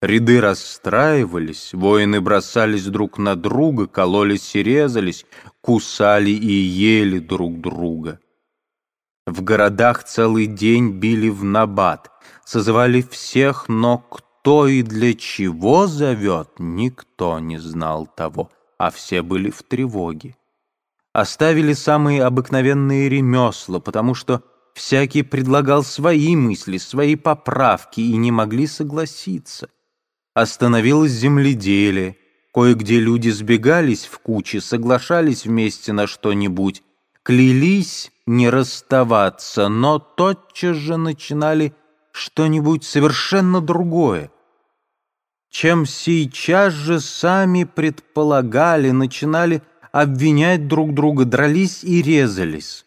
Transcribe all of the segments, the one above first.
Ряды расстраивались, воины бросались друг на друга, кололись и резались, кусали и ели друг друга. В городах целый день били в набат, созывали всех, но кто и для чего зовет, никто не знал того, а все были в тревоге. Оставили самые обыкновенные ремесла, потому что всякий предлагал свои мысли, свои поправки и не могли согласиться. Остановилось земледелие, кое-где люди сбегались в кучи, соглашались вместе на что-нибудь, клялись не расставаться, но тотчас же начинали что-нибудь совершенно другое. Чем сейчас же сами предполагали, начинали обвинять друг друга, дрались и резались.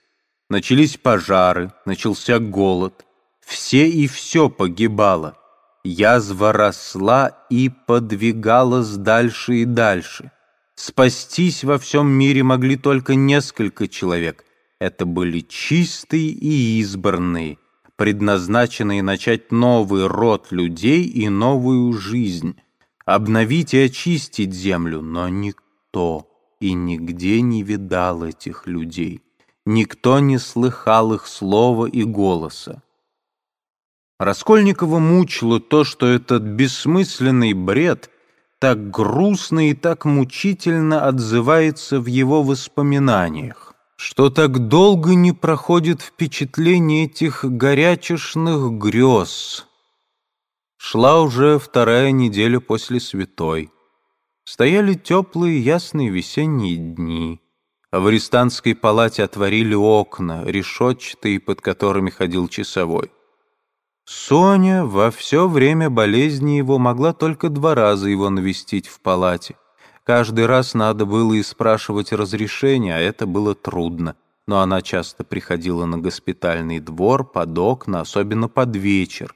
Начались пожары, начался голод. Все и все погибало. Язва росла и подвигалась дальше и дальше. Спастись во всем мире могли только несколько человек. Это были чистые и избранные, предназначенные начать новый род людей и новую жизнь, обновить и очистить землю, но никто и нигде не видал этих людей. Никто не слыхал их слова и голоса. Раскольникова мучило то, что этот бессмысленный бред так грустно и так мучительно отзывается в его воспоминаниях что так долго не проходит впечатление этих горячешных грез. Шла уже вторая неделя после святой. Стояли теплые ясные весенние дни. В арестантской палате отворили окна, решетчатые, под которыми ходил часовой. Соня во все время болезни его могла только два раза его навестить в палате. Каждый раз надо было и спрашивать разрешения, а это было трудно. Но она часто приходила на госпитальный двор, под окна, особенно под вечер.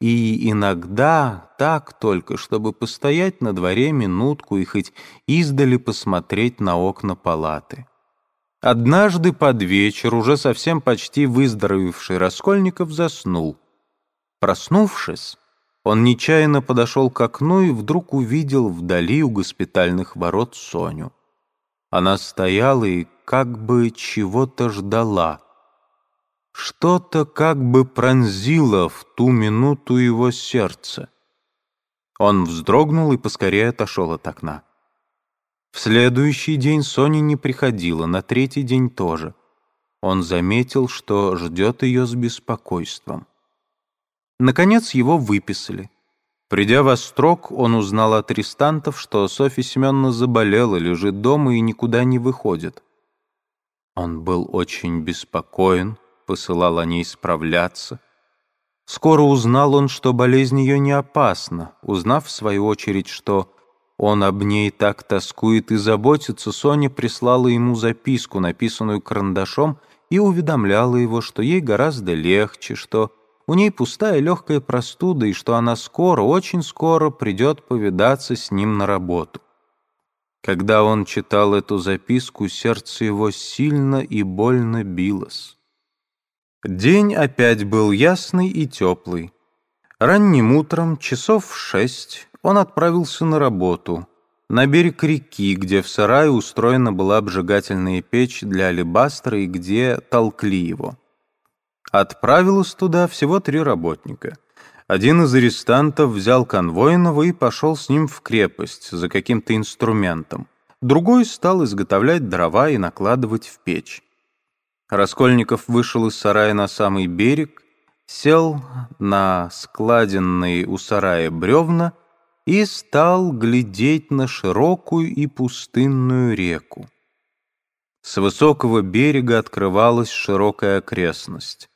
И иногда так только, чтобы постоять на дворе минутку и хоть издали посмотреть на окна палаты. Однажды под вечер, уже совсем почти выздоровевший Раскольников заснул. Проснувшись, он нечаянно подошел к окну и вдруг увидел вдали у госпитальных ворот Соню. Она стояла и как бы чего-то ждала. Что-то как бы пронзило в ту минуту его сердце. Он вздрогнул и поскорее отошел от окна. В следующий день Соня не приходила, на третий день тоже. Он заметил, что ждет ее с беспокойством. Наконец его выписали. Придя во строк, он узнал от арестантов, что Софья Семеновна заболела, лежит дома и никуда не выходит. Он был очень беспокоен, посылал о ней справляться. Скоро узнал он, что болезнь ее не опасна. Узнав, в свою очередь, что он об ней так тоскует и заботится, Соня прислала ему записку, написанную карандашом, и уведомляла его, что ей гораздо легче, что у ней пустая легкая простуда, и что она скоро, очень скоро придет повидаться с ним на работу. Когда он читал эту записку, сердце его сильно и больно билось. День опять был ясный и теплый. Ранним утром, часов в шесть, он отправился на работу, на берег реки, где в сарае устроена была обжигательная печь для алебастра и где толкли его. Отправилось туда всего три работника. Один из арестантов взял конвойного и пошел с ним в крепость за каким-то инструментом. Другой стал изготовлять дрова и накладывать в печь. Раскольников вышел из сарая на самый берег, сел на складенные у сарая бревна и стал глядеть на широкую и пустынную реку. С высокого берега открывалась широкая окрестность.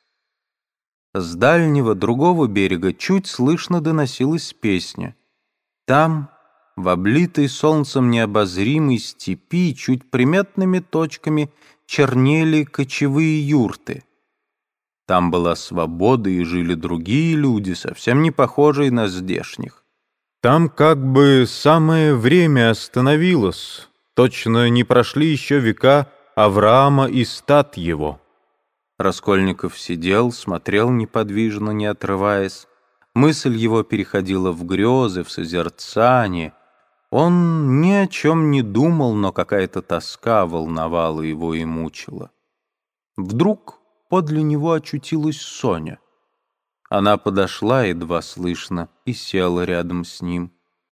С дальнего другого берега чуть слышно доносилась песня. Там, в облитой солнцем необозримой степи, чуть приметными точками чернели кочевые юрты. Там была свобода и жили другие люди, совсем не похожие на здешних. Там как бы самое время остановилось, точно не прошли еще века Авраама и стат его. Раскольников сидел, смотрел неподвижно, не отрываясь. мысль его переходила в грезы, в созерцание. Он ни о чем не думал, но какая-то тоска волновала его и мучила. Вдруг подле него очутилась Соня. Она подошла едва слышно и села рядом с ним.